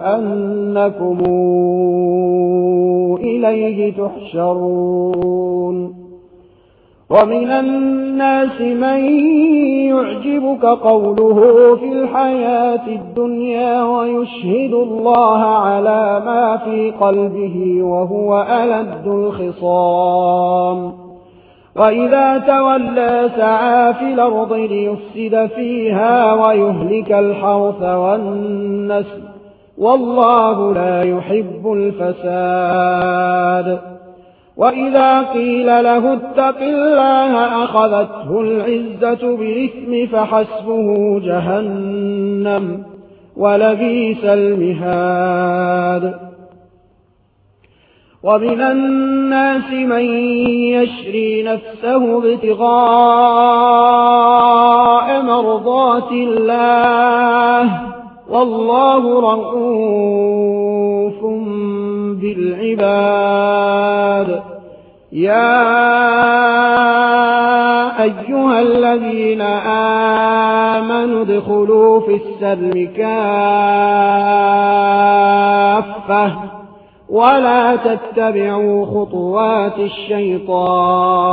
أنكم إليه تحشرون. ومن الناس من يعجبك قوله في الحياة الدنيا ويشهد الله على ما في قلبه وهو ألد الخصام. وإذا تولى سعى في الأرض ليفسد فيها ويهلك الحرث والنسل. والله لا يحب الفساد. وإذا قيل له اتق الله أخذته العزة بإثم فحسبه جهنم ولبيس المهاد. ومن الناس من يشري نفسه ابتغاء مرضات الله والله رؤوف بالعباد. يا أيها الذين آمنوا دخلوا في السلم كافة ولا تتبعوا خطوات الشيطان.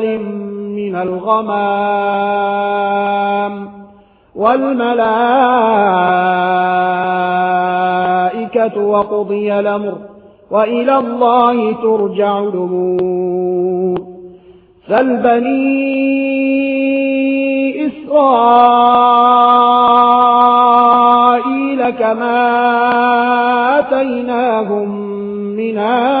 جبل من الغمام والملائكة وقضي الأمر وإلى الله ترجع الأمور فالبني إسرائيل كما آتيناهم من آية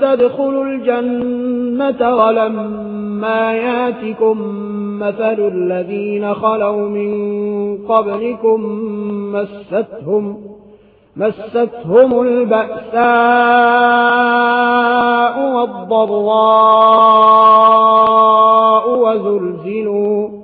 تدخلوا الجنة ولما ياتكم مثل الذين خلوا من قبلكم مستهم مستهم البأساء والضراء وزلزلوا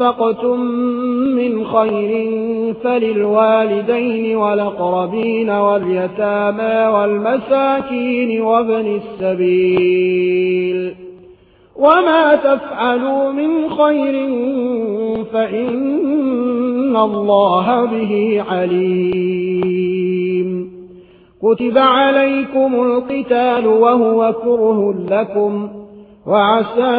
أنفقتم من خير فللوالدين والأقربين واليتامى والمساكين وابن السبيل وما تفعلوا من خير فإن الله به عليم كتب عليكم القتال وهو كره لكم وعسى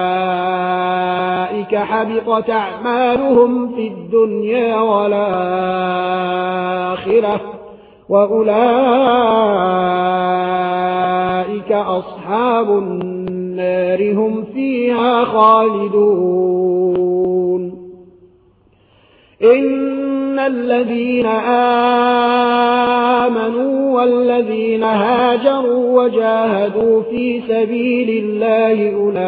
أولئك حبطت أعمالهم في الدنيا والآخرة وأولئك أصحاب النار هم فيها خالدون. إن الذين آمنوا والذين هاجروا وجاهدوا في سبيل الله أولئك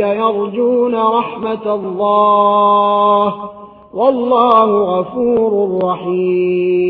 يرجون رحمة الله والله غفور رحيم